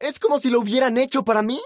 ¿Es como si lo hubieran hecho para mí?